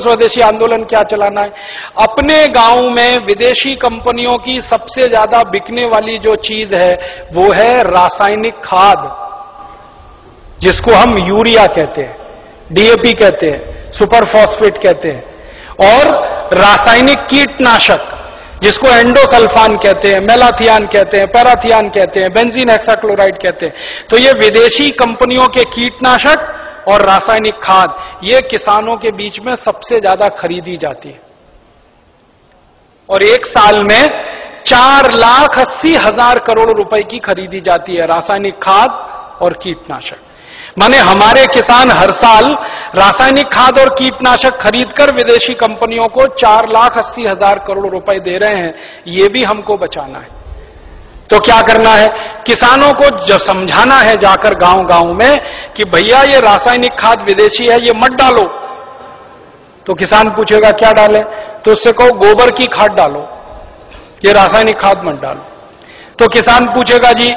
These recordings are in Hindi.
स्वदेशी आंदोलन क्या चलाना है? अपने गाँव में विदेशी कंपनियों की सबसे ज़्यादा बिकने वाली जो चीज़ है, वो है रासायनिक खाद, जिसको हम यूरिया कहते हैं डीएपी कहते हैं सुपर फॉस्फेट कहते हैं, और रासायनिक कीटनाशक, जिसको एंडोसल्फान कहते हैं, मेलाथियान कहते हैं, पैराथियान कहते हैं, बेंजीन हेक्साक्लोराइड कहते हैं। तो ये विदेशी कंपनियों के कीटनाशक और रासायनिक खाद, ये किसानों के बीच में सबसे ज़्यादा खरीदी जाती है। और एक साल में चार लाख अस्सी हज़ार करोड़ रुपए की खरीदी जाती है रासायनिक खाद और कीटनाशक। माने हमारे किसान हर साल रासायनिक खाद और कीटनाशक खरीदकर विदेशी कंपनियों को चार लाख अस्सी हज़ार करोड़ रुपए दे रहे हैं, ये भी हमको बचाना है। तो क्या करना है? किसानों को जब समझाना है जाकर गाँव गाँव में कि भैया, ये रासायनिक खाद विदेशी है, ये मत डालो। तो किसान पूछेगा, क्या डाले? तो उससे कहो, गोबर की खाद डालो। ये रासायनिक खाद मत डालो। तो किसान पूछेगा, जी,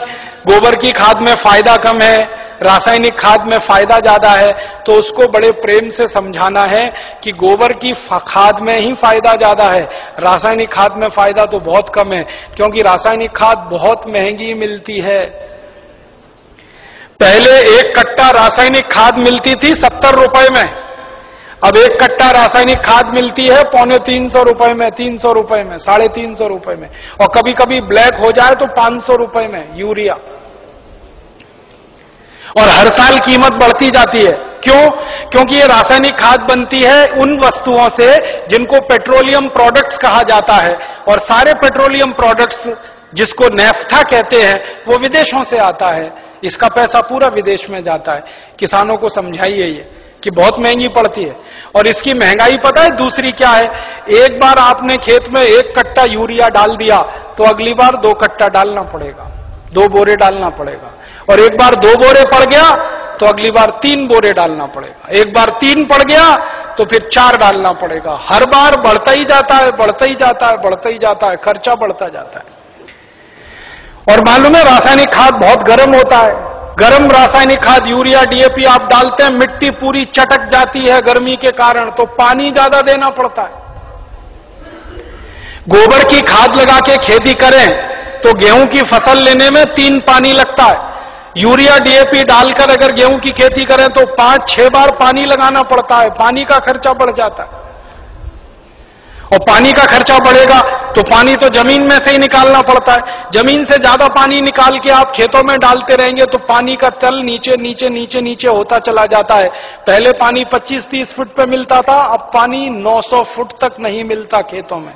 गोबर की खाद में फ़ायदा कम है रासायनिक खाद में फ़ायदा ज़्यादा है तो उसको बड़े प्रेम से समझाना है कि गोबर की खाद में ही फ़ायदा ज़्यादा है। रासायनिक खाद में फ़ायदा तो बहुत कम है, क्योंकि रासायनिक खाद बहुत महँगी मिलती है। पहले एक कट्टा रासायनिक खाद मिलती थी सत्तर रुपए में। अब एक कट्टा रासायनिक खाद मिलती है पौने तीन सौ रुपए में, तीन सौ रुपए में, साढ़े तीन सौ रुपए में। और कभी कभी ब्लैक हो जाए तो पाँच सौ रुपए में, यूरिया। और हर साल कीमत बढ़ती जाती है। क्यों? क्योंकि ये रासायनिक खाद बनती है उन वस्तुओं से जिनको पेट्रोलियम प्रोडक्ट्स कहा जाता है। और सारे पेट्रोलियम प्रोडक्ट्स जिसको नेफ्था कहते हैं, वो विदेशों से आता है। इसका पैसा पूरा विदेश में जाता है। किसानों को समझाइए ये कि बहुत महँगी पड़ती है। और इसकी महँगाई पता है दूसरी क्या है? एक बार आपने खेत में एक कट्टा यूरिया डाल दिया तो अगली बार दो कट्टा डालना पड़ेगा, दो बोरे डालना पड़ेगा। और एक बार दो बोरे पड़ गया तो अगली बार तीन बोरे डालना पड़ेगा। एक बार तीन पड़ गया तो फिर चार डालना पड़ेगा। हर बार बढ़ता ही जाता है, बढ़ता ही जाता है, बढ़ता ही जाता है, खर्चा बढ़ता जाता है। और मालूम है, रासायनिक खाद बहुत गर्म होता है। गर्म रासायनिक खाद, यूरिया डीएपी आप डालते हैं, मिट्टी पूरी चटक जाती है गर्मी के कारण तो पानी ज़्यादा देना पड़ता है। गोबर की खाद लगा के खेती करें तो गेहूँ की फ़सल लेने में तीन पानी लगता है। यूरिया डीएपी डालकर अगर गेहूँ की खेती करें तो पाँच छह बार पानी लगाना पड़ता है, पानी का खर्चा बढ़ जाता है। और पानी का खर्चा बढ़ेगा तो पानी तो ज़मीन में से ही निकालना पड़ता है। ज़मीन से ज़्यादा पानी निकाल के आप खेतों में डालते रहेंगे तो पानी का तल नीचे नीचे नीचे नीचे होता चला जाता है। पहले पानी 25-30 फुट पे मिलता था, अब पानी 900 फुट तक नहीं मिलता खेतों में।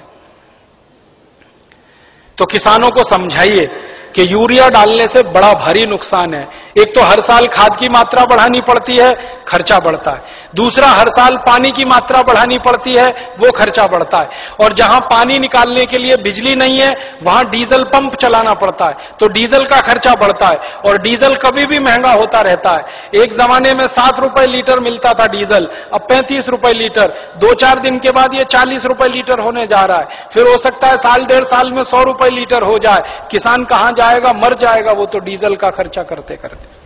तो किसानों को समझाइए कि यूरिया डालने से बड़ा भारी नुकसान है। एक तो हर साल खाद की मात्रा बढ़ानी पड़ती है, खर्चा बढ़ता है। दूसरा, हर साल पानी की मात्रा बढ़ानी पड़ती है, वो खर्चा बढ़ता है। और जहाँ पानी निकालने के लिए बिजली नहीं है, वहाँ डीजल पंप चलाना पड़ता है। तो डीजल का खर्चा बढ़ता है और डीजल कभी भी महँगा होता रहता है। एक जमाने में सात रुपए लीटर मिलता था डीजल, अब पैंतीस रुपए लीटर। दो चार दिन के बाद ये चालीस रुपए लीटर होने जा रहा है। फिर हो सकता है साल, डेढ़ साल में सौ रुपए लीटर हो जाए। किसान कहाँ जाएगा, मर जाएगा वो तो डीजल का खर्चा करते करते।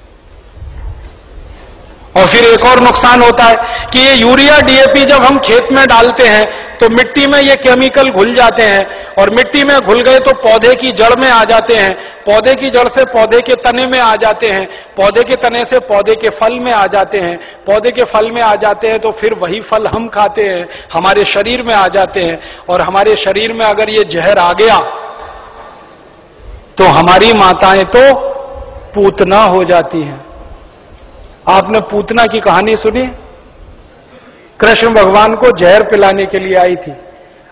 और फिर एक और नुकसान होता है कि ये यूरिया डीएपी जब हम खेत में डालते हैं तो मिट्टी में ये केमिकल घुल जाते हैं, और मिट्टी में घुल गए तो पौधे की जड़ में आ जाते हैं, पौधे की जड़ से पौधे के तने में आ जाते हैं, पौधे के तने से पौधे के फल में आ जाते हैं, पौधे के फल में आ जाते हैं तो फिर वही फल हम खाते हैं, हमारे शरीर में आ जाते हैं, और हमारे शरीर में अगर ये जहर आ गया तो हमारी माताएँ तो पूतना हो जाती हैं। आपने पूतना की कहानी सुनी? कृष्ण भगवान को जहर पिलाने के लिए आई थी।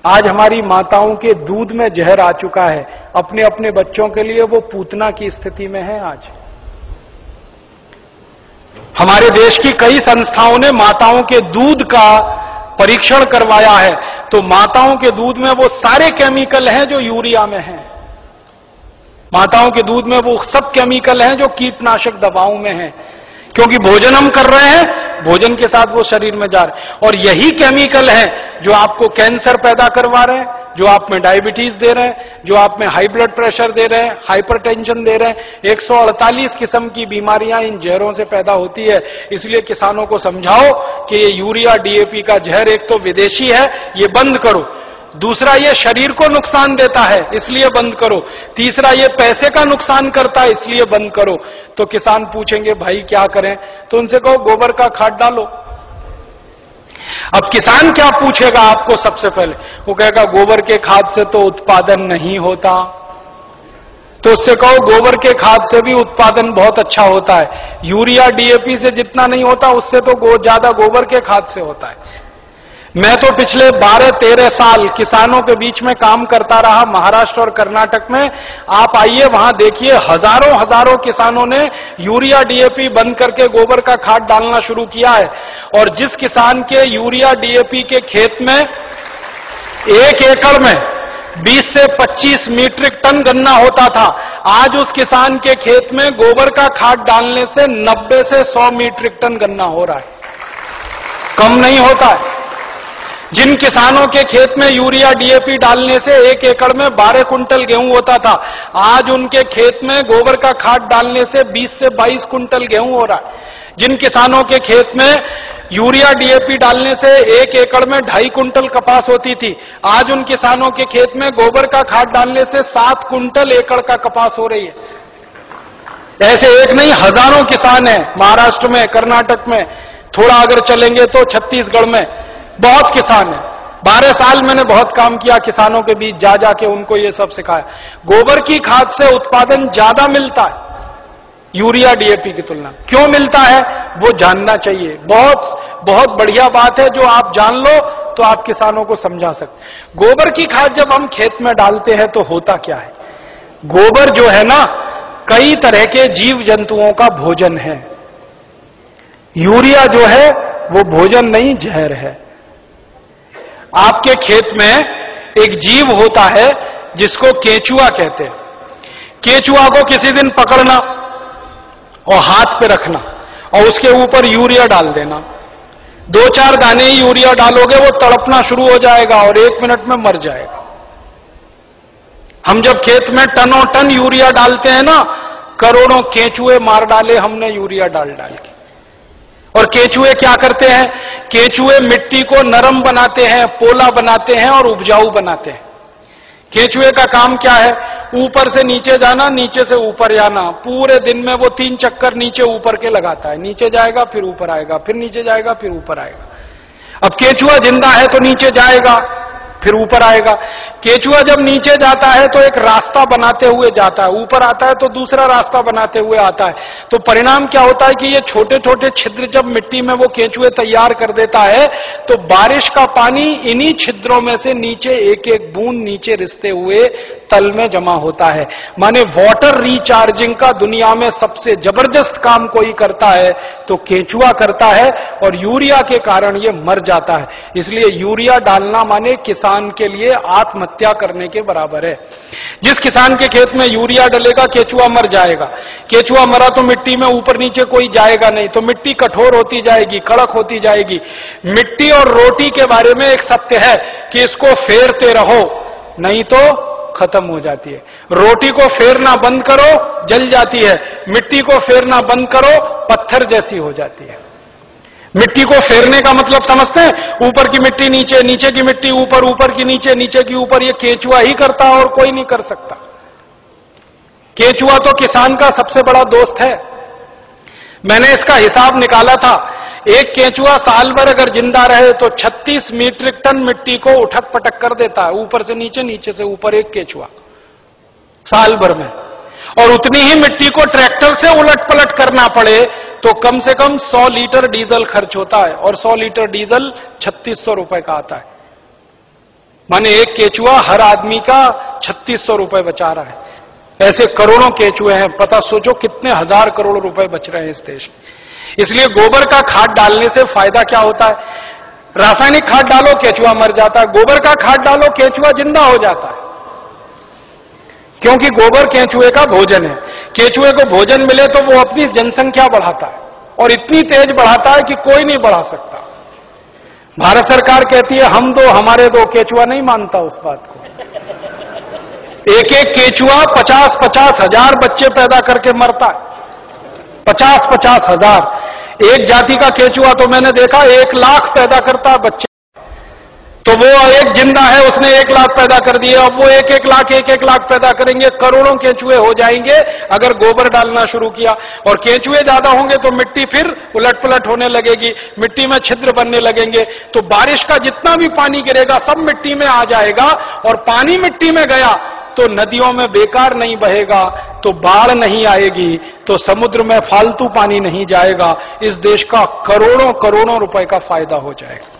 आज हमारी माताओं के दूध में जहर आ चुका है। अपने अपने बच्चों के लिए वो पूतना की स्थिति में है आज। हमारे देश की कई संस्थाओं ने माताओं के दूध का परीक्षण करवाया है। तो माताओं के दूध में वो सारे केमिकल हैं जो यूरिया में हैं। माताओं के दूध में वो सब केमिकल हैं जो कीटनाशक दवाओं में हैं। क्योंकि भोजन हम कर रहे हैं, भोजन के साथ वो शरीर में जा रहे हैं। और यही केमिकल है जो आपको कैंसर पैदा करवा रहे हैं, जो आप में डायबिटीज़ दे रहे हैं, जो आप में हाई ब्लड प्रेशर दे रहे हैं, हाइपरटेंशन दे रहे हैं। 148 किस्म की बीमारियाँ इन जहरों से पैदा होती है। इसलिए किसानों को समझाओ कि ये यूरिया, डीएपी का जहर एक तो विदेशी है, ये बंद करो। दूसरा ये शरीर को नुकसान देता है, इसलिए बंद करो। तीसरा ये पैसे का नुकसान करता है, इसलिए बंद करो। तो किसान पूछेंगे, भाई, क्या करें? तो उनसे कहो, गोबर का खाद डालो। अब किसान क्या पूछेगा आपको सबसे पहले? वो कहेगा, गोबर के खाद से तो उत्पादन नहीं होता। तो उससे कहो, गोबर के खाद से भी उत्पादन बहुत अच्छा होता है। यूरिया, डीएपी से जितना नहीं होता, उससे तो ज़्यादा गोबर के खाद से होता है। मैं तो पिछले 12-13 साल किसानों के बीच में काम करता रहा, महाराष्ट्र और कर्नाटक में। आप आइए, वहाँ देखिए, हज़ारों हज़ारों किसानों ने यूरिया डीएपी बंद करके गोबर का खाद डालना शुरू किया है। और जिस किसान के यूरिया डीएपी के खेत में, एक एकड़ में 20 से 25 मीट्रिक टन गन्ना होता था, आज उस किसान के खेत में गोबर का खाद डालने से 90 से 100 मीट्रिक टन गन्ना हो रहा है। कम नहीं होता है। जिन किसानों के खेत में यूरिया डीएपी डालने से एक एकड़ में 12 कुंटल गेहूँ होता था, आज उनके खेत में गोबर का खाद डालने से 20 से 22 कुंटल गेहूँ हो रहा है। जिन किसानों के खेत में यूरिया डीएपी डालने से एक एकड़ में ढाई कुंटल कपास होती थी, आज उन किसानों के खेत में गोबर का खाद डालने से सात कुंटल एकड़ का कपास हो रही है। ऐसे एक नहीं, हज़ारों किसान हैं महाराष्ट्र में, कर्नाटक में, थोड़ा अगर चलेंगे तो छत्तीसगढ़ में। बहुत किसान है। बारह साल मैंने बहुत काम किया, किसानों के बीच जा जाके उनको ये सब सिखाया। गोबर की खाद से उत्पादन ज़्यादा मिलता है, यूरिया डीएपी की तुलना। क्यों मिलता है? वो जानना चाहिए। बहुत बहुत बढ़िया बात है, जो आप जान लो तो आप किसानों को समझा सकते गोबर की खाद जब हम खेत में डालते हैं तो होता क्या है? गोबर जो है ना, कई तरह के जीव जंतुओं का भोजन है। यूरिया जो है, वो भोजन नहीं, जहर है। आपके खेत में एक जीव होता है, जिसको केचुआ कहते हैं। केचुआ को किसी दिन पकड़ना और हाथ पे रखना और उसके ऊपर यूरिया डाल देना। दो चार दाने ही यूरिया डालोगे, वो तड़पना शुरू हो जाएगा और एक मिनट में मर जाएगा। हम जब खेत में टनों टन यूरिया डालते हैं ना, करोड़ों केचुए मार डाले, हमने यूरिया डाल डाल के। और केचुए क्या करते हैं? केचुए मिट्टी को नरम बनाते हैं, पोला बनाते हैं और उपजाऊ बनाते हैं। केचुए का काम क्या है? ऊपर से नीचे जाना, नीचे से ऊपर जाना पूरे दिन में वो तीन चक्कर नीचे ऊपर के लगाता है। नीचे जाएगा, फिर ऊपर आएगा, फिर नीचे जाएगा, फिर ऊपर आएगा। अब केचुआ ज़िंदा है तो नीचे जाएगा। फिर ऊपर आएगा। केचुआ जब नीचे जाता है तो एक रास्ता बनाते हुए जाता है। ऊपर आता है तो दूसरा रास्ता बनाते हुए आता है। तो परिणाम क्या होता है कि ये छोटे छोटे छिद्र जब मिट्टी में वो केचुए तैयार कर देता है तो बारिश का पानी इन्हीं छिद्रों में से नीचे एक एक बूंद नीचे रिसते हुए तल में जमा होता है। माने वाटर रिचार्जिंग का दुनिया में सबसे ज़बरदस्त काम कोई करता है तो केचुआ करता है और यूरिया के कारण ये मर जाता है। इसलिए यूरिया डालना माने किसान किसान के लिए आत्महत्या करने के बराबर है। जिस किसान के खेत में यूरिया डलेगा, केचुआ मर जाएगा। केचुआ मरा तो मिट्टी में ऊपर नीचे कोई जाएगा नहीं तो मिट्टी कठोर होती जाएगी, कड़क होती जाएगी। मिट्टी और रोटी के बारे में एक सत्य है कि इसको फेरते रहो, नहीं तो खत्म हो जाती है। रोटी को फेरना बंद करो, जल जाती है। मिट्टी को फेरना बंद करो, पत्थर जैसी हो जाती है। मिट्टी को फेरने का मतलब समझते हैं? ऊपर की मिट्टी नीचे नीचे की मिट्टी ऊपर ऊपर की नीचे नीचे की ऊपर, ये केचुआ ही करता और कोई नहीं कर सकता। केचुआ तो किसान का सबसे बड़ा दोस्त है। मैंने इसका हिसाब निकाला था। एक केचुआ साल भर अगर ज़िंदा रहे तो 36 मीट्रिक टन मिट्टी को उठक पटक कर देता है। ऊपर से नीचे नीचे से ऊपर एक केचुआ। साल भर में। और उतनी ही मिट्टी को ट्रैक्टर से उलट पलट करना पड़े तो कम से कम 100 लीटर डीजल खर्च होता है और 100 लीटर डीजल छत्तीस रुपए का आता है। माने एक केचुआ हर आदमी का छत्तीस रुपए बचा रहा है। ऐसे करोड़ों केचुए हैं, पता सोचो कितने हज़ार करोड़ रुपए बच रहे हैं इस देश में। इसलिए गोबर का खाद डालने से फ़ायदा क्या होता है? रासायनिक खाद डालो, केचुआ मर जाता है। गोबर का खाद डालो, केचुआ ज़िंदा हो जाता है। क्योंकि गोबर केंचुए का भोजन है। केंचुए को भोजन मिले तो वो अपनी जनसंख्या बढ़ाता है और इतनी तेज बढ़ाता है कि कोई नहीं बढ़ा सकता। भारत सरकार कहती है, हम दो, हमारे दो। केचुआ नहीं मानता उस बात को। एक एक केचुआ पचास पचास हज़ार बच्चे पैदा करके मरता है। पचास पचास हज़ार। एक जाति का केचुआ तो मैंने देखा, एक लाख पैदा करता है बच्चे। तो वो एक ज़िंदा है, उसने एक लाख पैदा कर दिए अब वो एक एक लाख, एक एक लाख पैदा करेंगे, करोड़ों केंचुए हो जाएँगे, अगर गोबर डालना शुरू किया। और केंचुए ज़्यादा होंगे तो मिट्टी फिर उलट पुलट होने लगेगी, मिट्टी में छिद्र बनने लगेंगे। तो बारिश का जितना भी पानी गिरेगा, सब मिट्टी में आ जाएगा, और पानी मिट्टी में गया तो नदियों में बेकार नहीं बहेगा तो बाढ़ नहीं आएगी तो समुद्र में फालतू पानी नहीं जाएगा। इस देश का करोड़ों करोड़ों रुपए का फ़ायदा हो जाएगा।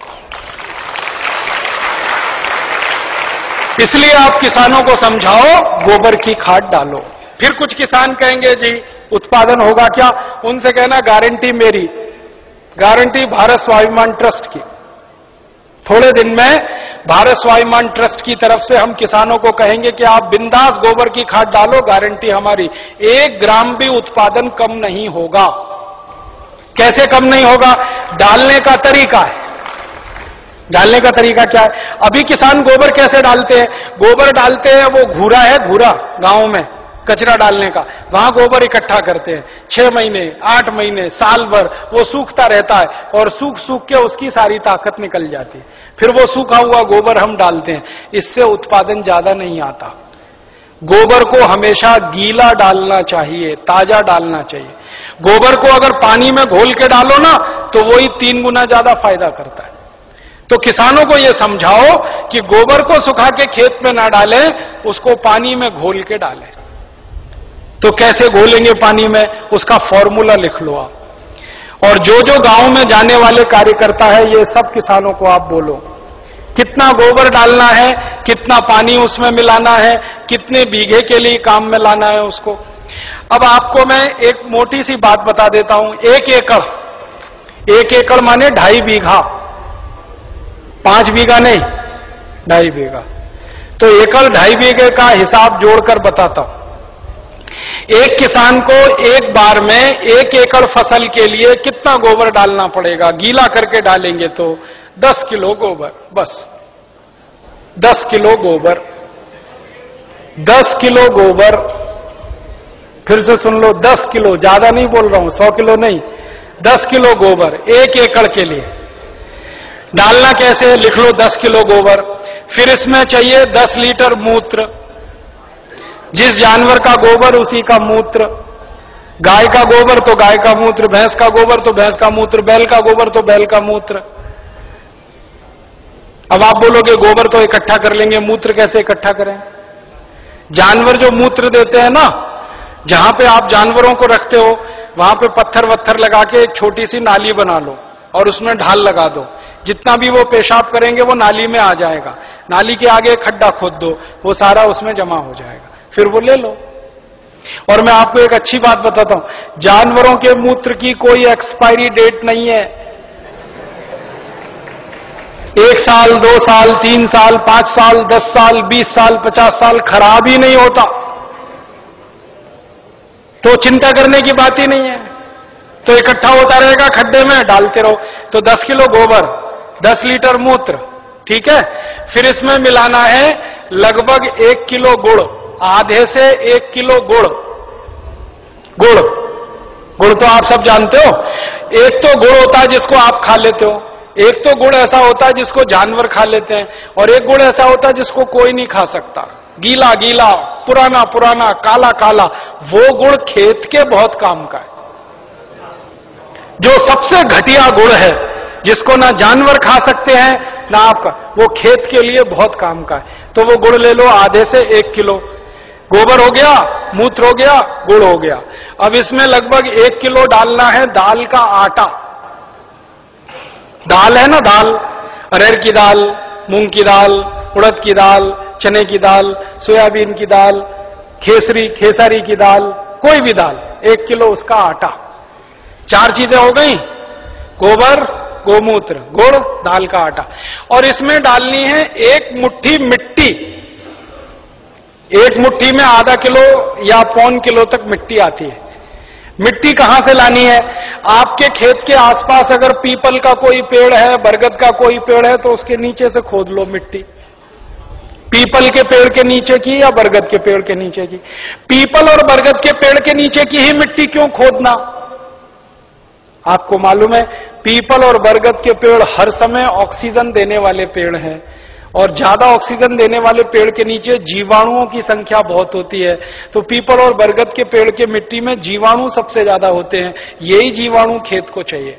इसलिए आप किसानों को समझाओ, गोबर की खाद डालो। फिर कुछ किसान कहेंगे, जी, उत्पादन होगा क्या? उनसे कहना, गारंटी मेरी, गारंटी भारत स्वाभिमान ट्रस्ट की। थोड़े दिन में भारत स्वाभिमान ट्रस्ट की तरफ़ से हम किसानों को कहेंगे कि आप बिंदास गोबर की खाद डालो, गारंटी हमारी। एक ग्राम भी उत्पादन कम नहीं होगा। कैसे कम नहीं होगा? डालने का तरीका है। डालने का तरीका क्या है? अभी किसान गोबर कैसे डालते हैं? गोबर डालते हैं, वो घूरा है, घूरा, गाँव में, कचरा डालने का। वहाँ गोबर इकट्ठा करते हैं। छह महीने, आठ महीने, साल भर, वो सूखता रहता है और सूख सूख के उसकी सारी ताकत निकल जाती है। फिर वो सूखा हुआ गोबर हम डालते हैं। इससे उत्पादन ज़्यादा नहीं आता। गोबर को हमेशा गीला डालना चाहिए, ताज़ा डालना चाहिए। गोबर को अगर पानी में घोल के डालो ना तो वही तीन गुना ज़्यादा फ़ायदा करता है। तो किसानों को यह समझाओ कि गोबर को सुखा के खेत में ना डालें, उसको पानी में घोल के डालें। तो कैसे घोलेंगे पानी में? उसका फॉर्मूला लिख लो आप। और जो जो गाँव में जाने वाले कार्यकर्ता है, ये सब किसानों को आप बोलो। कितना गोबर डालना है, कितना पानी उसमें मिलाना है, कितने बीघे के लिए काम में लाना है उसको। अब आपको मैं एक मोटी सी बात बता देता हूँ। एक एकड़। एक एकड़ माने ढाई बीघा। पाँच बीघा नहीं, ढाई बीघा। तो एकड़ ढाई बीघे का हिसाब जोड़कर बताता हूँ। एक किसान को एक बार में एक एकड़ फ़सल के लिए कितना गोबर डालना पड़ेगा? गीला करके डालेंगे तो दस किलो गोबर, बस। दस किलो गोबर। दस किलो गोबर, फिर से सुन लो, दस किलो, ज़्यादा नहीं बोल रहा हूँ, सौ किलो नहीं। दस किलो गोबर, एक एकड़ के लिए। डालना कैसे लिख लो दस किलो गोबर। फिर इसमें चाहिए दस लीटर मूत्र। जिस जानवर का गोबर, उसी का मूत्र। गाय का गोबर तो गाय का मूत्र, भैंस का गोबर तो भैंस का मूत्र, बैल का गोबर तो बैल का मूत्र। अब आप बोलोगे, गोबर तो इकट्ठा कर लेंगे, मूत्र कैसे इकट्ठा करें? जानवर जो मूत्र देते हैं ना, जहाँ पे आप जानवरों को रखते हो, वहाँ पे पत्थर वत्थर लगा के एक छोटी सी नाली बना लो। और उसमें ढाल लगा दो। जितना भी वो पेशाब करेंगे, वो नाली में आ जाएगा। नाली के आगे खड्डा खोद दो, वो सारा उसमें जमा हो जाएगा। फिर वो ले लो। और मैं आपको एक अच्छी बात बताता हूँ। जानवरों के मूत्र की कोई एक्सपायरी डेट नहीं है। एक साल, दो साल, तीन साल, पाँच साल, दस साल, बीस साल, पचास साल खराब ही नहीं होता। तो चिंता करने की बात ही नहीं है। तो इकट्ठा होता रहेगा खड्डे में, डालते रहो। तो दस किलो गोबर, दस लीटर मूत्र, ठीक है? फिर इसमें मिलाना है लगभग एक किलो गुड़, आधे से एक किलो गुड़। गुड़। गुड़ तो आप सब जानते हो। एक तो गुड़ होता है जिसको आप खा लेते हो। एक तो गुड़ ऐसा होता है जिसको जानवर खा लेते हैं। और एक गुड़ ऐसा होता है जिसको कोई नहीं खा सकता। गीला गीला पुराना पुराना काला काला वो गुड़ खेत के बहुत काम का है। जो सबसे घटिया गुड़ है, जिसको ना जानवर खा सकते हैं, ना आपका वो खेत के लिए बहुत काम का है। तो वो गुड़ ले लो आधे से एक किलो। गोबर हो गया, मूत्र हो गया, गुड़ हो गया। अब इसमें लगभग एक किलो डालना है दाल का आटा। दाल है ना दाल? अरहर की दाल, मूंग की दाल, उड़द की दाल, चने की दाल, सोयाबीन की दाल, खेसरी, खेसारी की दाल, कोई भी दाल, एक किलो उसका आटा। चार चीज़ें हो गई। गोबर, गोमूत्र, गुड़, दाल का आटा। और इसमें डालनी है एक मुट्ठी मिट्टी। एक मुट्ठी में आधा किलो या पौन किलो तक मिट्टी आती है। मिट्टी कहाँ से लानी है? आपके खेत के आसपास अगर पीपल का कोई पेड़ है, बरगद का कोई पेड़ है तो उसके नीचे से खोद लो मिट्टी। पीपल के पेड़ के नीचे की या बरगद के पेड़ के नीचे की? पीपल और बरगद के पेड़ के नीचे की ही मिट्टी क्यों खोदना? आपको मालूम है, पीपल और बरगद के पेड़ हर समय ऑक्सीजन देने वाले पेड़ हैं। और ज़्यादा ऑक्सीजन देने वाले पेड़ के नीचे जीवाणुओं की संख्या बहुत होती है। तो पीपल और बरगद के पेड़ के मिट्टी में जीवाणु सबसे ज़्यादा होते हैं। यही जीवाणु खेत को चाहिए।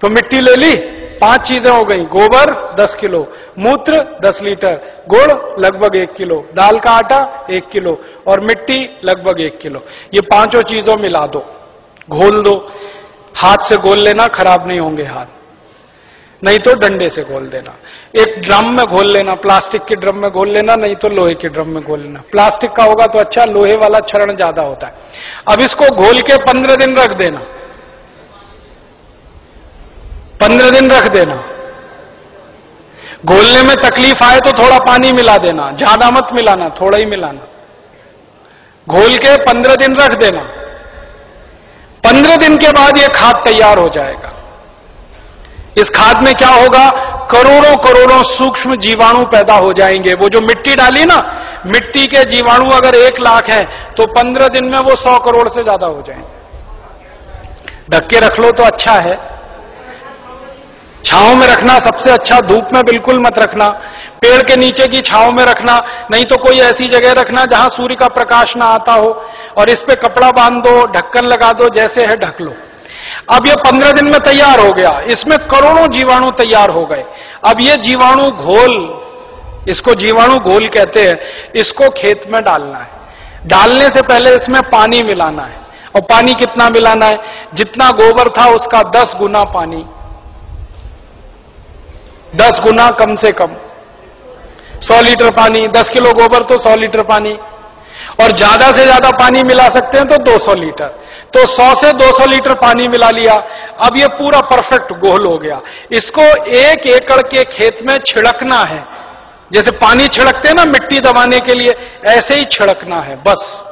तो मिट्टी ले ली, पाँच चीज़ें हो गई। गोबर, दस किलो। मूत्र, दस लीटर। गुड़, लगभग एक किलो। दाल का आटा, एक किलो। और मिट्टी, लगभग एक किलो। ये पाँचों चीज़ों मिला दो। घोल दो। हाथ से गोल लेना, खराब नहीं होंगे हाथ। नहीं तो डंडे से घोल देना। एक ड्रम में घोल लेना, प्लास्टिक के ड्रम में घोल लेना, नहीं तो लोहे के ड्रम में घोल लेना। प्लास्टिक का होगा तो अच्छा लोहे वाला क्षरण ज़्यादा होता है। अब इसको घोल के पंद्रह दिन रख देना। पंद्रह दिन रख देना। घोलने में तकलीफ़ आए तो थोड़ा पानी मिला देना। ज़्यादा मत मिलाना, थोड़ा ही मिलाना। घोल के पंद्रह दिन रख देना। पंद्रह दिन के बाद यह खाद तैयार हो जाएगा। इस खाद में क्या होगा? करोड़ों करोड़ों सूक्ष्म जीवाणु पैदा हो जाएँगे। वो जो मिट्टी डाली ना, मिट्टी के जीवाणु अगर एक लाख है तो पंद्रह दिन में वो सौ करोड़ से ज़्यादा हो जाएँगे। ढक के रख लो तो अच्छा है। छाव में रखना सबसे अच्छा धूप में बिल्कुल मत रखना। पेड़ के नीचे की छाव में रखना, नहीं तो कोई ऐसी जगह रखना जहाँ सूर्य का प्रकाश ना आता हो और इस पे कपड़ा बाँध दो ढक्कन लगा दो, जैसे है ढक लो। अब ये पंद्रह दिन में तैयार हो गया। इसमें करोड़ों जीवाणु तैयार हो गए। अब ये जीवाणु घोल, इसको जीवाणु घोल कहते हैं, इसको खेत में डालना है। डालने से पहले इसमें पानी मिलाना है। और पानी कितना मिलाना है? जितना गोबर था उसका दस गुना पानी। दस गुना कम से कम। सौ लीटर पानी, दस किलो गोबर तो सौ लीटर पानी। और ज़्यादा से ज़्यादा पानी मिला सकते हैं तो 200 लीटर। तो 100 से 200 लीटर पानी मिला लिया। अब ये पूरा परफेक्ट गोल हो गया। इसको एक एकड़ के खेत में छिड़कना है। जैसे पानी छिड़कते हैं ना मिट्टी दबाने के लिए, ऐसे ही छिड़कना है, बस।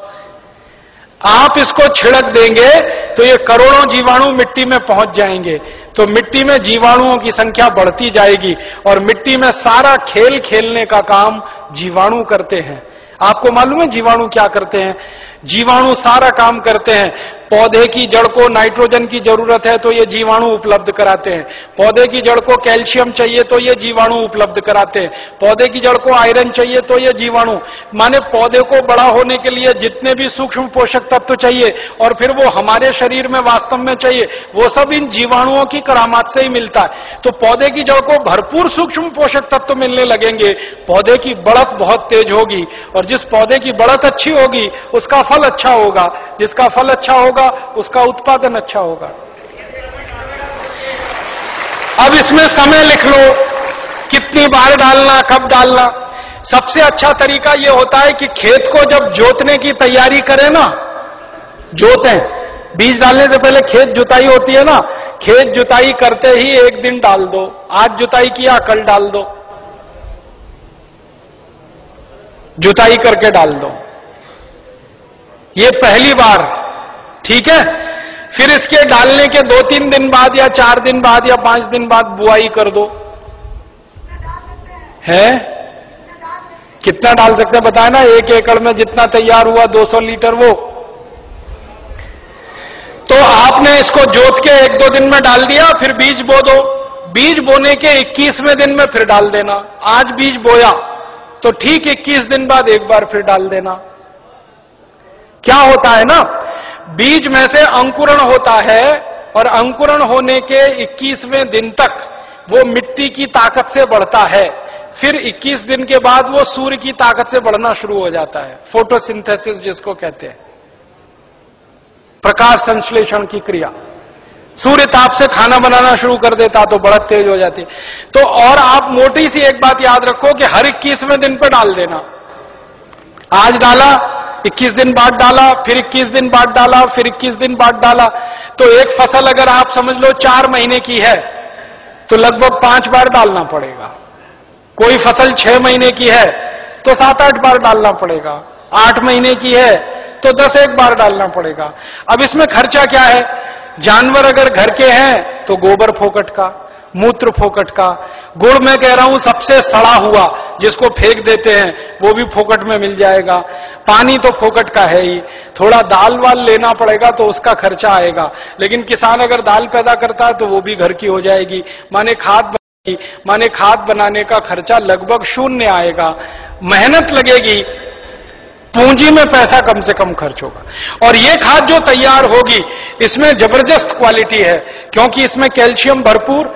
आप इसको छिड़क देंगे तो ये करोड़ों जीवाणु मिट्टी में पहुँच जाएँगे। तो मिट्टी में जीवाणुओं की संख्या बढ़ती जाएगी और मिट्टी में सारा खेल खेलने का काम जीवाणु करते हैं। आपको मालूम है जीवाणु क्या करते हैं? जीवाणु सारा काम करते हैं। पौधे की जड़ को नाइट्रोजन की ज़रूरत है तो ये जीवाणु उपलब्ध कराते हैं। पौधे की जड़ को कैल्शियम चाहिए तो ये जीवाणु उपलब्ध कराते हैं। पौधे की जड़ को आयरन चाहिए तो ये जीवाणु। माने पौधे को बड़ा होने के लिए जितने भी सूक्ष्म पोषक तत्व चाहिए और फिर वो हमारे शरीर में वास्तव में चाहिए, वो सब इन जीवाणुओं की करामात से ही मिलता है। तो पौधे की जड़ को भरपूर सूक्ष्म पोषक तत्व मिलने लगेंगे, पौधे की बढ़त बहुत तेज होगी और जिस पौधे की बढ़त अच्छी होगी, उसका फल अच्छा होगा। जिसका फल अच्छा होगा उसका उत्पादन अच्छा होगा। अब इसमें समय लिख लो, कितनी बार डालना, कब डालना। सबसे अच्छा तरीका यह होता है कि खेत को जब जोतने की तैयारी करें ना, जोतें। बीज डालने से पहले खेत जुताई होती है ना, खेत जुताई करते ही एक दिन डाल दो, आज जुताई किया, कल डाल दो। जुताई करके डाल दो। ये पहली बार ठीक है? फिर इसके डालने के दो तीन दिन बाद या चार दिन बाद या पाँच दिन बाद बुआई कर दो। है? कितना डाल सकते हैं? बताए ना, एक एकड़ में जितना तैयार हुआ 200 लीटर वो। तो आपने इसको जोत के एक दो दिन में डाल दिया, फिर बीज बो दो। बीज बोने के 21वें दिन में फिर डाल देना। आज बीज बोया तो ठीक 21 दिन बाद एक बार फिर डाल देना। क्या होता है ना बीज में से अंकुरण होता है और अंकुरण होने के 21वें दिन तक वो मिट्टी की ताकत से बढ़ता है। फिर 21 दिन के बाद वो सूर्य की ताकत से बढ़ना शुरू हो जाता है। फोटोसिंथेसिस जिसको कहते हैं। प्रकाश संश्लेषण की क्रिया। सूर्य ताप से खाना बनाना शुरू कर देता तो बढ़त तेज हो जाती। तो और आप मोटी सी एक बात याद रखो कि हर इक्कीसवें दिन पर डाल देना। आज डाला 21 दिन बाद डाला, फिर 21 दिन बाद डाला, फिर 21 दिन बाद डाला। तो एक फ़सल अगर आप समझ लो चार महीने की है तो लगभग पाँच बार डालना पड़ेगा। कोई फ़सल छह महीने की है तो सात आठ बार डालना पड़ेगा। आठ महीने की है तो दस एक बार डालना पड़ेगा। अब इसमें खर्चा क्या है? जानवर अगर घर के हैं तो गोबर फोकट का। मूत्र फोकट का। गुड़ में कह रहा हूँ, सबसे सड़ा हुआ, जिसको फेंक देते हैं, वो भी फोकट में मिल जाएगा। पानी तो फोकट का है ही। थोड़ा दाल वाल लेना पड़ेगा तो उसका खर्चा आएगा। लेकिन किसान अगर दाल पैदा करता है तो वो भी घर की हो जाएगी। माने खाद माने खाद बनाने का खर्चा लगभग शून्य आएगा। मेहनत लगेगी। पूंजी में पैसा कम से कम खर्च होगा। और ये खाद जो तैयार होगी, इसमें ज़बरदस्त क्वालिटी है, क्योंकि इसमें कैल्शियम भरपूर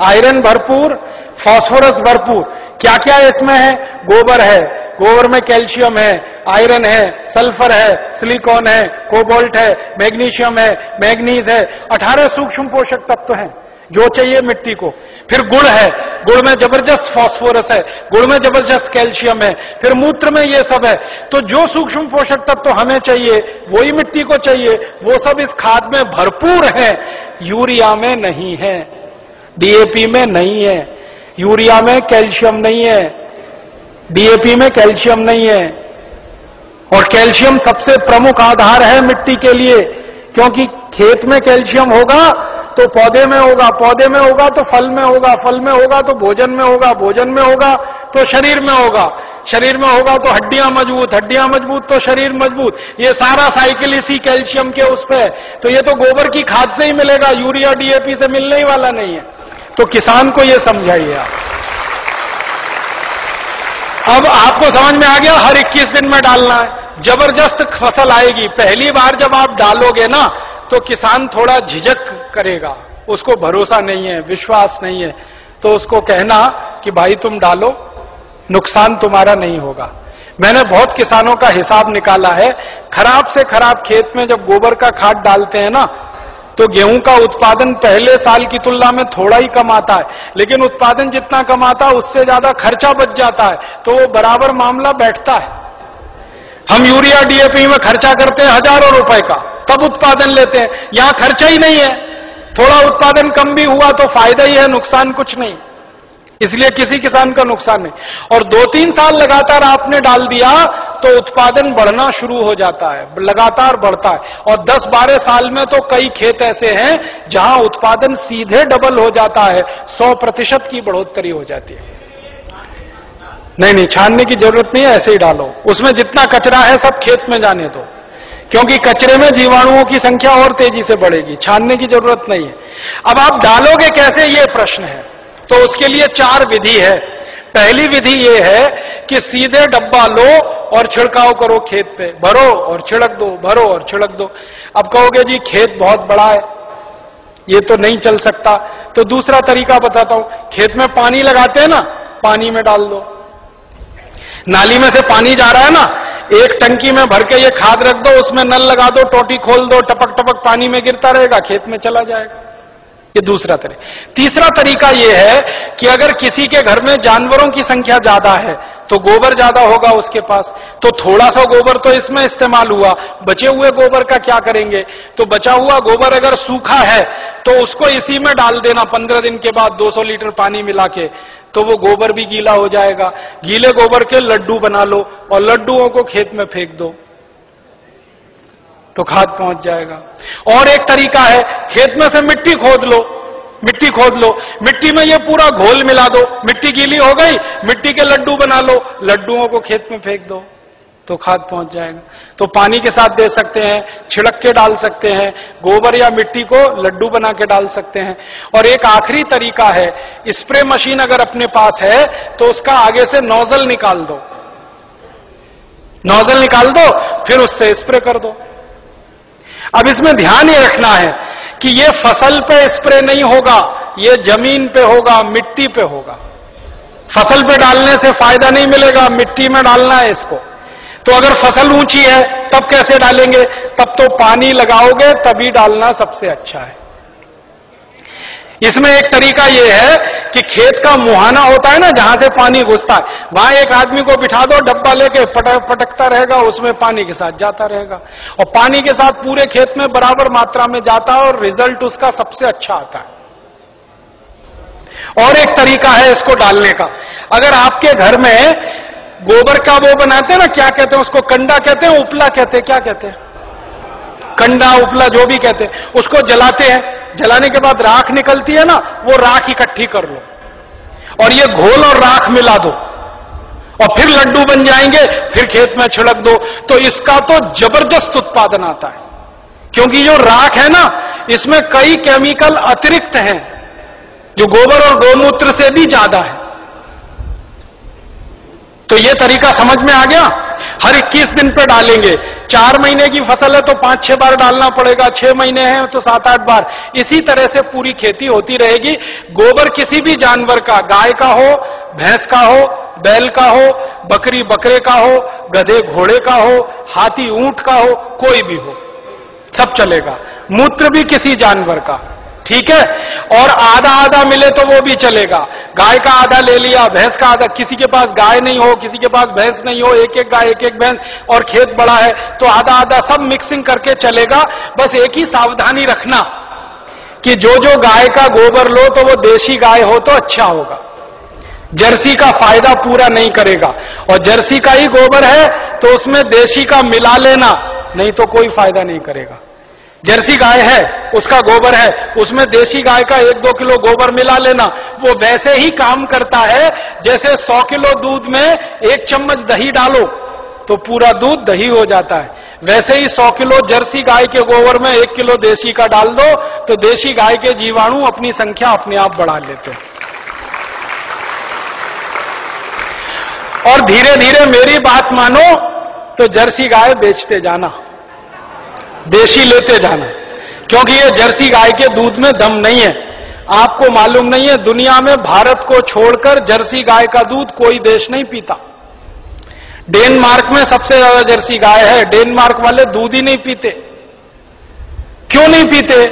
आयरन भरपूर, फास्फोरस भरपूर। क्या क्या इसमें है? गोबर है। गोबर में कैल्शियम है, आयरन है, सल्फ़र है, सिलिकॉन है, कोबोल्ट है, मैग्नीशियम है, मैग्नीज है। 18 सूक्ष्म पोषक तत्व हैं जो चाहिए मिट्टी को। फिर गुड़ है। गुड़ में ज़बरदस्त फास्फोरस है। गुड़ में ज़बरदस्त कैल्शियम है। फिर मूत्र में ये सब है। तो जो सूक्ष्म पोषक तत्व तो हमें चाहिए, वही मिट्टी को चाहिए, वो सब इस खाद में भरपूर है। यूरिया में नहीं है। डीएपी में नहीं है। यूरिया में कैल्शियम नहीं है। डीएपी में कैल्शियम नहीं है। और कैल्शियम सबसे प्रमुख आधार है मिट्टी के लिए। क्योंकि खेत में कैल्शियम होगा तो पौधे में होगा, पौधे में होगा तो फल में होगा, फल में होगा तो भोजन में होगा, भोजन में होगा तो शरीर में होगा। शरीर में होगा तो हड्डियाँ मज़बूत हड्डियाँ मज़बूत तो शरीर मज़बूत। ये सारा साइकिल इसी कैल्शियम के उस पर तो ये तो गोबर की खाद से ही मिलेगा, यूरिया डीएपी से मिलने ही वाला नहीं है। तो किसान को ये समझाइए आप। अब आपको समझ में आ गया, हर 21 दिन में डालना है। ज़बरदस्त फ़सल आएगी। पहली बार जब आप डालोगे ना तो किसान थोड़ा झिझक करेगा। उसको भरोसा नहीं है, विश्वास नहीं है। तो उसको कहना कि भाई तुम डालो, नुकसान तुम्हारा नहीं होगा। मैंने बहुत किसानों का हिसाब निकाला है। खराब से खराब खेत में जब गोबर का खाद डालते हैं ना तो गेहूँ का उत्पादन पहले साल की तुलना में थोड़ा ही कम आता है, लेकिन उत्पादन जितना कम आता है, उससे ज़्यादा खर्चा बच जाता है तो वो बराबर मामला बैठता है। हम यूरिया डीएपी में खर्चा करते हैं हज़ारों रुपए का, तब उत्पादन लेते हैं। यहाँ खर्चा ही नहीं है, थोड़ा उत्पादन कम भी हुआ तो फ़ायदा ही है, नुकसान कुछ नहीं। इसलिए किसी किसान का नुकसान नहीं। और दो तीन साल लगातार आपने डाल दिया तो उत्पादन बढ़ना शुरू हो जाता है, लगातार बढ़ता है। और 10-12 साल में तो कई खेत ऐसे हैं, जहाँ उत्पादन सीधे डबल हो जाता है 100 प्रतिशत की बढ़ोतरी हो जाती है। नहीं नहीं, छानने की ज़रूरत नहीं है, ऐसे ही डालो। उसमें जितना कचरा है, सब खेत में जाने दो। क्योंकि कचरे में जीवाणुओं की संख्या और तेज़ी से बढ़ेगी, छानने की ज़रूरत नहीं है। अब आप डालोगे कैसे, ये प्रश्न है। तो उसके लिए चार विधि है। पहली विधि ये है कि सीधे डब्बा लो और छिड़काव करो खेत पे। भरो और छिड़क दो, भरो और छिड़क दो। अब कहोगे, जी, खेत बहुत बड़ा है, ये तो नहीं चल सकता। तो दूसरा तरीका बताता हूँ। खेत में पानी लगाते हैं ना, पानी में डाल दो। नाली में से पानी जा रहा है ना, एक टंकी में भर के ये खाद रख दो, उसमें नल लगा दो, टोटी खोल दो टपक टपक पानी में गिरता रहेगा, खेत में चला जाएगा। ये दूसरा तरीका तीसरा तरीका ये है कि अगर किसी के घर में जानवरों की संख्या ज़्यादा है तो गोबर ज़्यादा होगा उसके पास। तो थोड़ा सा गोबर तो इसमें इस्तेमाल हुआ, बचे हुए गोबर का क्या करेंगे? तो बचा हुआ गोबर अगर सूखा है तो उसको इसी में डाल देना पंद्रह दिन के बाद 200 लीटर पानी मिला के तो वो गोबर भी गीला हो जाएगा। गीले गोबर के लड्डू बना लो और लड्डुओं को खेत में फेंक दो। तो खाद पहुँच जाएगा। और एक तरीका है, खेत में से मिट्टी खोद लो, मिट्टी खोद लो। मिट्टी में ये पूरा घोल मिला दो। मिट्टी गीली हो गई, मिट्टी के लड्डू बना लो। लड्डुओं को खेत में फेंक दो तो खाद पहुँच जाएगा। तो पानी के साथ दे सकते हैं, छिड़क के डाल सकते हैं, गोबर या मिट्टी को लड्डू बना के डाल सकते हैं। और एक आखिरी तरीका है, स्प्रे मशीन अगर अपने पास है तो उसका आगे से नोजल निकाल दो। नोजल निकाल दो, फिर उससे स्प्रे कर दो। अब इसमें ध्यान ये रखना है कि ये फ़सल पे स्प्रे नहीं होगा, ये ज़मीन पे होगा, मिट्टी पे होगा। फ़सल पे डालने से फ़ायदा नहीं मिलेगा, मिट्टी में डालना है इसको। तो अगर फ़सल ऊँची है, तब कैसे डालेंगे? तब तो पानी लगाओगे, तभी डालना सबसे अच्छा है। इसमें एक तरीका यह है कि खेत का मुहाना होता है ना, जहाँ से पानी घुसता है, वहाँ एक आदमी को बिठा दो, डब्बा लेके पटक पटकता रहेगा, उसमें पानी के साथ जाता रहेगा। और पानी के साथ पूरे खेत में बराबर मात्रा में जाता है और रिज़ल्ट उसका सबसे अच्छा आता है। और एक तरीका है इसको डालने का। अगर आपके घर में गोबर का वो बनाते हैं ना, क्या कहते हैं उसको, कंडा कहते हैं, उपला कहते हैं, क्या कहते हैं? कंडा उपला जो भी कहते हैं, उसको जलाते हैं। जलाने के बाद राख निकलती है ना, वो राख इकट्ठी कर लो। और ये घोल और राख मिला दो। और फिर लड्डू बन जाएँगे, फिर खेत में छिड़क दो। तो इसका तो ज़बरदस्त उत्पादन आता है। क्योंकि जो राख है ना, इसमें कई केमिकल अतिरिक्त हैं, जो गोबर और गोमूत्र से भी ज़्यादा है। तो ये तरीका समझ में आ गया? हर 21 दिन पे डालेंगे। चार महीने की फ़सल है तो पाँच, छह बार डालना पड़ेगा। छह महीने हैं तो सात, आठ बार। इसी तरह से पूरी खेती होती रहेगी। गोबर किसी भी जानवर का, गाय का हो, भैंस का हो, बैल का हो, बकरी बकरे का हो, गधे घोड़े का हो, हाथी ऊँट का हो, कोई भी हो, सब चलेगा। मूत्र भी किसी जानवर का। ठीक है? और आधा आधा मिले तो वो भी चलेगा। गाय का आधा ले लिया, भैंस का आधा। किसी के पास गाय नहीं हो, किसी के पास भैंस नहीं हो एक एक गाय एक एक भैंस और खेत बड़ा है तो आधा आधा सब मिक्सिंग करके चलेगा। बस एक ही सावधानी रखना कि जो जो गाय का गोबर लो तो वो देशी गाय हो तो अच्छा होगा। जर्सी का फ़ायदा पूरा नहीं करेगा। और जर्सी का ही गोबर है तो उसमें देशी का मिला लेना, नहीं तो कोई फ़ायदा नहीं करेगा। जर्सी गाय है, उसका गोबर है, उसमें देशी गाय का एक दो किलो गोबर मिला लेना। वो वैसे ही काम करता है, जैसे सौ किलो दूध में एक चम्मच दही डालो तो पूरा दूध दही हो जाता है। वैसे ही सौ किलो जर्सी गाय के गोबर में एक किलो देसी का डाल दो तो देशी गाय के जीवाणु अपनी संख्या अपने आप बढ़ा लेते हैं। और धीरे धीरे मेरी बात मानो तो जर्सी गाय बेचते जाना। देशी लेते जाना। क्योंकि ये जर्सी गाय के दूध में दम नहीं है। आपको मालूम नहीं है, दुनिया में भारत को छोड़कर जर्सी गाय का दूध कोई देश नहीं पीता। डेनमार्क में सबसे ज़्यादा जर्सी गाय है। डेनमार्क वाले दूध ही नहीं पीते। क्यों नहीं पीते?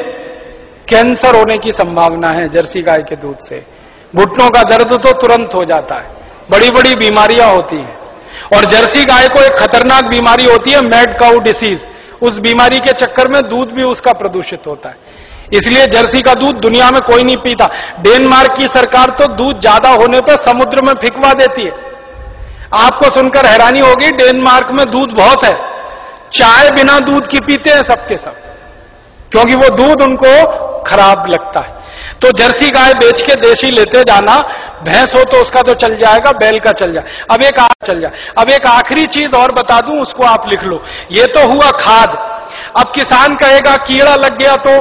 कैंसर होने की संभावना है जर्सी गाय के दूध से। घुटनों का दर्द तो तुरंत हो जाता है। बड़ी बड़ी बीमारियाँ होती हैं। और जर्सी गाय को एक खतरनाक बीमारी होती है मैड काउ डिसीज उस बीमारी के चक्कर में दूध भी उसका प्रदूषित होता है। इसलिए जर्सी का दूध दुनिया में कोई नहीं पीता। डेनमार्क की सरकार तो दूध ज़्यादा होने पर समुद्र में फिकवा देती है। आपको सुनकर हैरानी होगी, डेनमार्क में दूध बहुत है। चाय बिना दूध की पीते हैं सबके सब। क्योंकि वो दूध उनको खराब लगता है। तो जर्सी गाय बेच के देशी लेते जाना भैंस हो तो उसका तो चल जाएगा बैल का चल जाए। अब एक आ, चल जाए अब एक आखिरी चीज़ और बता दूँ उसको आप लिख लो। ये तो हुआ खाद। अब किसान कहेगा कीड़ा लग गया तो?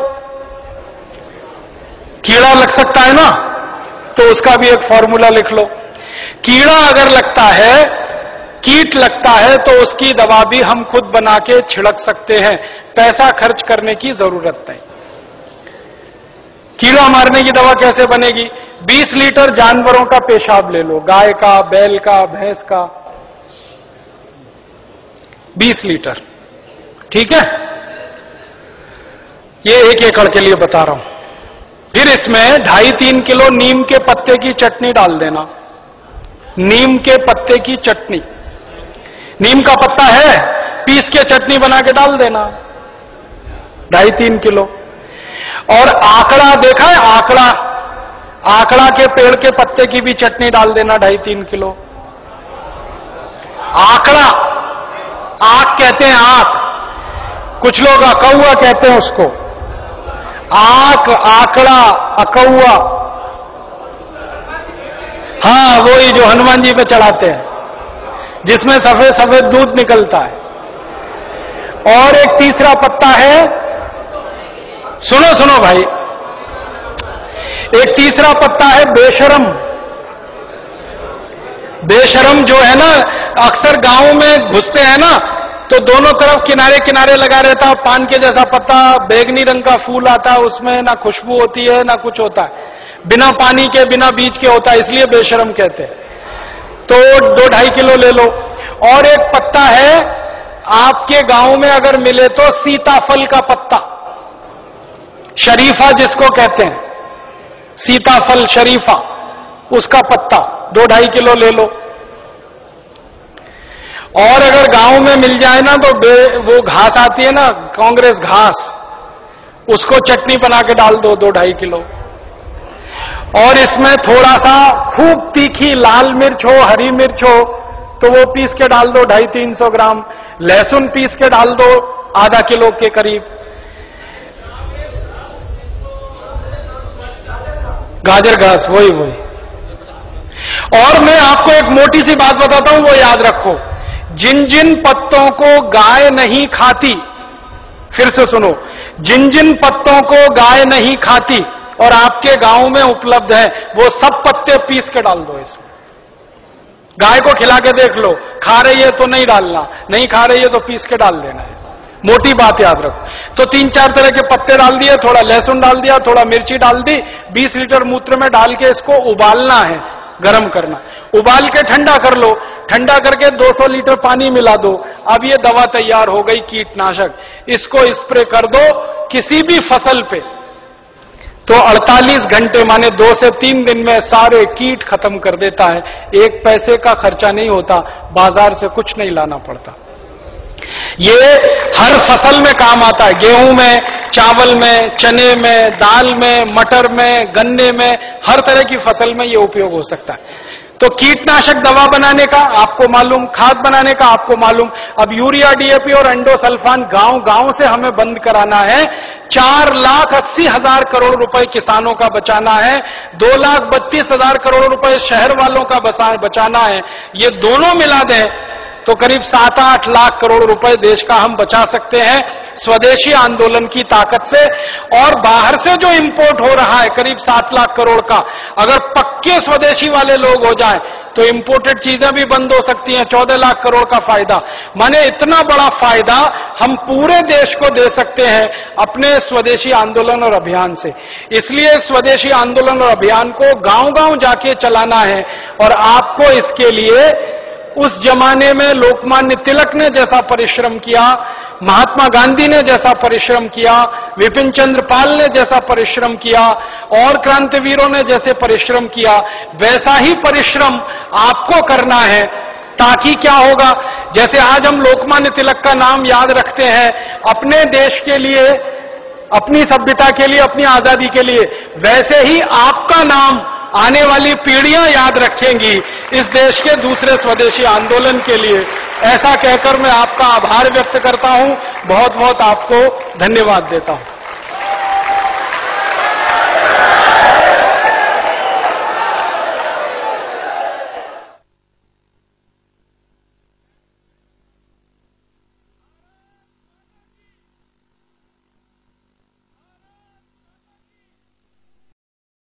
कीड़ा लग सकता है ना? तो उसका भी एक फॉर्मूला लिख लो। कीड़ा अगर लगता है कीट लगता है तो उसकी दवा भी हम खुद बना के छिड़क सकते हैं। पैसा खर्च करने की ज़रूरत नहीं। कीड़ा मारने की दवा कैसे बनेगी? 20 लीटर जानवरों का पेशाब ले लो, गाय का, बैल का, भैंस का। 20 लीटर। ठीक है? ये एक एकड़ के लिए बता रहा हूँ। फिर इसमें ढाई तीन किलो नीम के पत्ते की चटनी डाल देना। नीम के पत्ते की चटनी। नीम का पत्ता है, पीस के चटनी बना के डाल देना। ढाई तीन किलो। और आंकड़ा देखा है, आंकड़ा। आंकड़ा के पेड़ के पत्ते की भी चटनी डाल देना ढाई तीन किलो। आंकड़ा। आँख कहते हैं आँख कुछ लोग अकौआ कहते हैं उसको। आँख आंकड़ा अकौआ हाँ वही जो हनुमान जी पे चढ़ाते हैं, जिसमें सफ़ेद सफ़ेद दूध निकलता है। और एक तीसरा पत्ता है सुनो सुनो भाई। एक तीसरा पत्ता है बेशरम। बेशरम जो है ना, अक्सर गाँव में घुसते हैं ना तो दोनों तरफ़ किनारे किनारे लगा रहता है, पान के जैसा पत्ता, बैगनी रंग का फूल आता है, उसमें ना खुशबू होती है, ना कुछ होता है। बिना पानी के, बिना बीज के होता है, इसलिए बेशरम कहते हैं। तो दो ढाई किलो ले लो। और एक पत्ता है, आपके गाँव में अगर मिले तो सीताफल का पत्ता। शरीफा जिसको कहते हैं, सीताफल शरीफा, उसका पत्ता, दो ढाई किलो ले लो। और अगर गाँव में मिल जाए ना तो वो घास आती है ना, कांग्रेस घास, उसको चटनी बना के डाल दो दो ढाई किलो। और इसमें थोड़ा सा खूब तीखी लाल मिर्च हो, हरी मिर्च हो तो वो पीस के डाल दो, ढाई तीन सौ ग्राम। लहसुन पीस के डाल दो, आधा किलो के करीब। गाजर घास, वही वही। और मैं आपको एक मोटी सी बात बताता हूँ, वो याद रखो। जिन जिन पत्तों को गाय नहीं खाती, फिर से सुनो, जिन जिन पत्तों को गाय नहीं खाती और आपके गाँव में उपलब्ध है, वो सब पत्ते पीस के डाल दो इसमें। गाय को खिला के देख लो, खा रही है तो नहीं डालना, नहीं खा रही है तो पीस के डाल देना है मोटी बात याद रखो। तो तीन चार तरह के पत्ते डाल दिए, थोड़ा लहसुन डाल दिया, थोड़ा मिर्ची डाल दी 20 लीटर मूत्र में डाल के इसको उबालना है, गर्म करना। उबाल के ठंडा कर लो। ठंडा करके 200 लीटर पानी मिला दो। अब ये दवा तैयार हो गई, कीटनाशक। इसको स्प्रे कर दो किसी भी फ़सल पे। तो 48 घंटे, माने दो से तीन दिन में सारे कीट खत्म कर देता है। एक पैसे का खर्चा नहीं होता, बाज़ार से कुछ नहीं लाना पड़ता। ये हर फ़सल में काम आता है। गेहूँ में, चावल में, चने में, दाल में, मटर में, गन्ने में, हर तरह की फ़सल में ये उपयोग हो सकता है। तो कीटनाशक दवा बनाने का आपको मालूम, खाद बनाने का आपको मालूम। अब यूरिया डीएपी और एंडोसल्फान गाँव गाँव से हमें बंद कराना है। चार लाख अस्सी हज़ार करोड़ रुपए किसानों का बचाना है। दो लाख बत्तीस हज़ार करोड़ रुपए शहर वालों का बचाना है। ये दोनों मिला दें तो करीब सात आठ लाख करोड़ रुपए देश का हम बचा सकते हैं स्वदेशी आंदोलन की ताकत से। और बाहर से जो इंपोर्ट हो रहा है, करीब सात लाख करोड़ का, अगर पक्के स्वदेशी वाले लोग हो जाए तो इंपोर्टेड चीज़ें भी बंद हो सकती हैं। चौदह लाख करोड़ का फ़ायदा। माने इतना बड़ा फ़ायदा हम पूरे देश को दे सकते हैं अपने स्वदेशी आंदोलन और अभियान से। इसलिए स्वदेशी आंदोलन और अभियान को गाँव गाँव जाके चलाना है और आपको इसके लिए उस जमाने में लोकमान्य तिलक ने जैसा परिश्रम किया, महात्मा गांधी ने जैसा परिश्रम किया, विपिन चंद्र पाल ने जैसा परिश्रम किया, और क्रांतिवीरों ने जैसे परिश्रम किया, वैसा ही परिश्रम आपको करना है, ताकि क्या होगा? जैसे आज हम लोकमान्य तिलक का नाम याद रखते हैं, अपने देश के लिए, अपनी सभ्यता के लिए, अपनी आज़ादी के लिए, वैसे ही आपका नाम आने वाली पीढ़ियाँ याद रखेंगी इस देश के दूसरे स्वदेशी आंदोलन के लिए। ऐसा कहकर मैं आपका आभार व्यक्त करता हूँ। बहुत बहुत आपको धन्यवाद देता हूँ।